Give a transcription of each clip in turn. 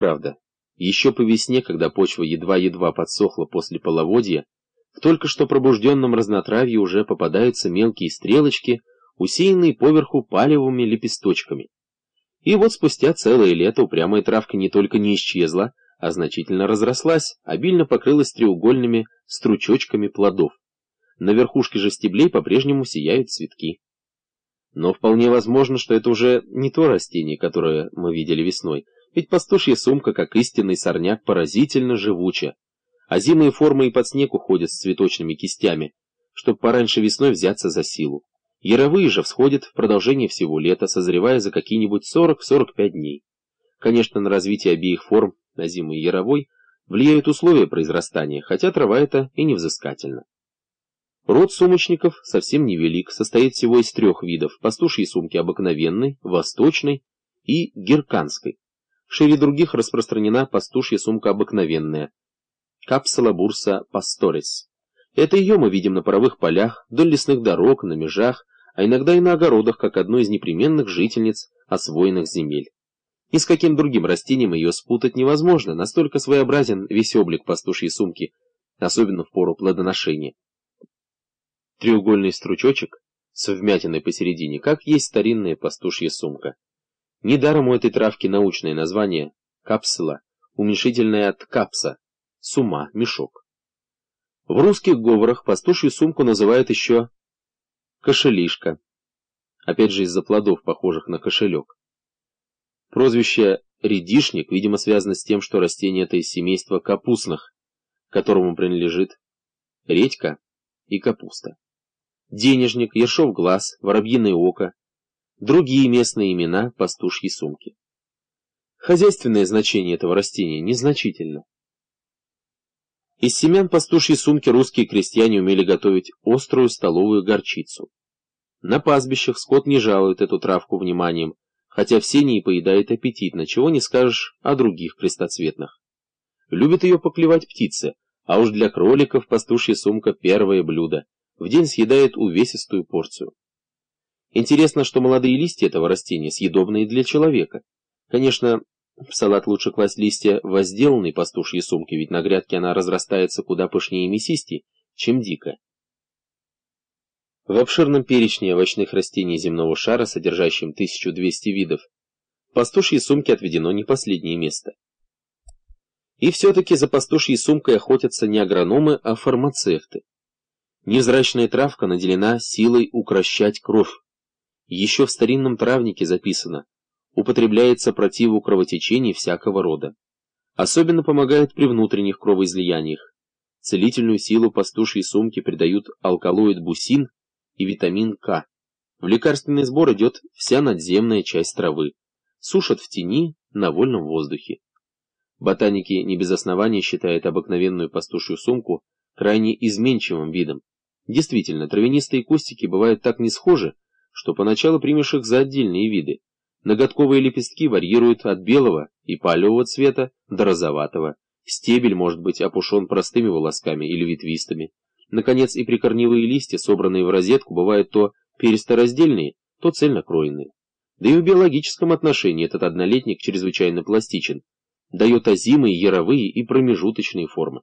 Правда, еще по весне, когда почва едва-едва подсохла после половодья, в только что пробужденном разнотравье уже попадаются мелкие стрелочки, усеянные поверху палевыми лепесточками. И вот спустя целое лето упрямая травка не только не исчезла, а значительно разрослась, обильно покрылась треугольными стручочками плодов. На верхушке же стеблей по-прежнему сияют цветки. Но вполне возможно, что это уже не то растение, которое мы видели весной, ведь пастушья сумка, как истинный сорняк, поразительно живуча. А зимые формы и под снег уходят с цветочными кистями, чтобы пораньше весной взяться за силу. Яровые же всходят в продолжение всего лета, созревая за какие-нибудь 40-45 дней. Конечно, на развитие обеих форм, на зиму и яровой, влияют условия произрастания, хотя трава это и невзыскательна. Род сумочников совсем невелик, состоит всего из трех видов – пастушьей сумки обыкновенной, восточной и герканской. Шире других распространена пастушья сумка обыкновенная – капсула бурса пасторис. Это ее мы видим на паровых полях, вдоль лесных дорог, на межах, а иногда и на огородах, как одну из непременных жительниц освоенных земель. Ни с каким другим растением ее спутать невозможно, настолько своеобразен весь облик пастушьей сумки, особенно в пору плодоношения. Треугольный стручочек с вмятиной посередине, как есть старинная пастушья сумка. Недаром у этой травки научное название капсула, уменьшительное от капса, сума, мешок. В русских говорах пастушью сумку называют еще кошелишка, опять же из-за плодов, похожих на кошелек. Прозвище «редишник», видимо, связано с тем, что растение это из семейства капустных, которому принадлежит редька и капуста. Денежник, ершов глаз, воробьиное око, другие местные имена пастушьей сумки. Хозяйственное значение этого растения незначительно. Из семян пастушьей сумки русские крестьяне умели готовить острую столовую горчицу. На пастбищах скот не жалует эту травку вниманием, хотя все не поедают аппетитно, чего не скажешь о других крестоцветных. Любят ее поклевать птицы, а уж для кроликов пастушья сумка первое блюдо, в день съедает увесистую порцию. Интересно, что молодые листья этого растения съедобные для человека. Конечно, в салат лучше класть листья возделанной пастушьей сумки, ведь на грядке она разрастается куда пышнее и мясистей, чем дикая. В обширном перечне овощных растений земного шара, содержащем 1200 видов, пастушьей сумке отведено не последнее место. И все-таки за пастушьей сумкой охотятся не агрономы, а фармацевты. Невзрачная травка наделена силой укращать кровь. Еще в старинном травнике записано употребляется противу кровотечений всякого рода. Особенно помогает при внутренних кровоизлияниях. Целительную силу пастушьей сумки придают алкалоид бусин и витамин К. В лекарственный сбор идет вся надземная часть травы. Сушат в тени, на вольном воздухе. Ботаники не без основания считают обыкновенную пастушью сумку крайне изменчивым видом. Действительно, травянистые кустики бывают так не схожи, что поначалу примешь их за отдельные виды. Ноготковые лепестки варьируют от белого и палевого цвета до розоватого. Стебель может быть опушен простыми волосками или ветвистыми. Наконец, и прикорневые листья, собранные в розетку, бывают то перестораздельные, то цельнокроенные. Да и в биологическом отношении этот однолетник чрезвычайно пластичен, дает озимые, яровые и промежуточные формы.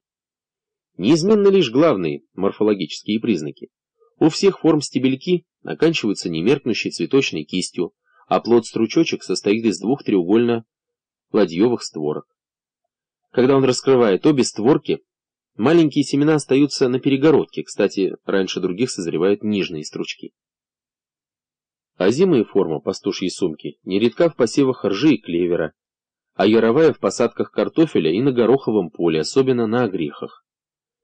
Неизменно лишь главные морфологические признаки. У всех форм стебельки оканчиваются немеркнущей цветочной кистью, а плод-стручочек состоит из двух треугольно-ладьевых створок. Когда он раскрывает обе створки, маленькие семена остаются на перегородке, кстати, раньше других созревают нижние стручки. Озимая форма пастушьей сумки нередка в посевах ржи и клевера, а яровая в посадках картофеля и на гороховом поле, особенно на огрехах.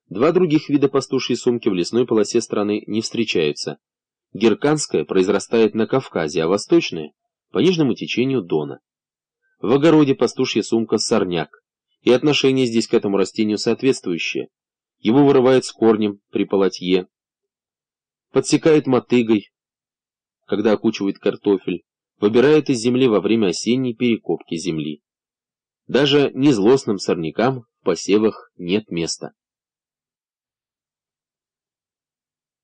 Два других вида пастушьей сумки в лесной полосе страны не встречаются – Герканская произрастает на Кавказе, а восточная – по нижнему течению Дона. В огороде пастушья сумка сорняк, и отношение здесь к этому растению соответствующее. Его вырывают с корнем при полотье, подсекает мотыгой, когда окучивает картофель, выбирает из земли во время осенней перекопки земли. Даже незлостным сорнякам в посевах нет места.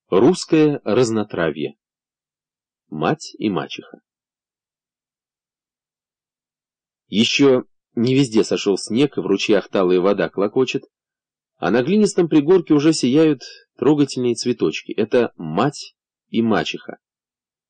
Русское разнотравье. Мать и мачеха. Еще Не везде сошел снег, в ручьях талая вода клокочет, а на глинистом пригорке уже сияют трогательные цветочки. Это мать и мачеха.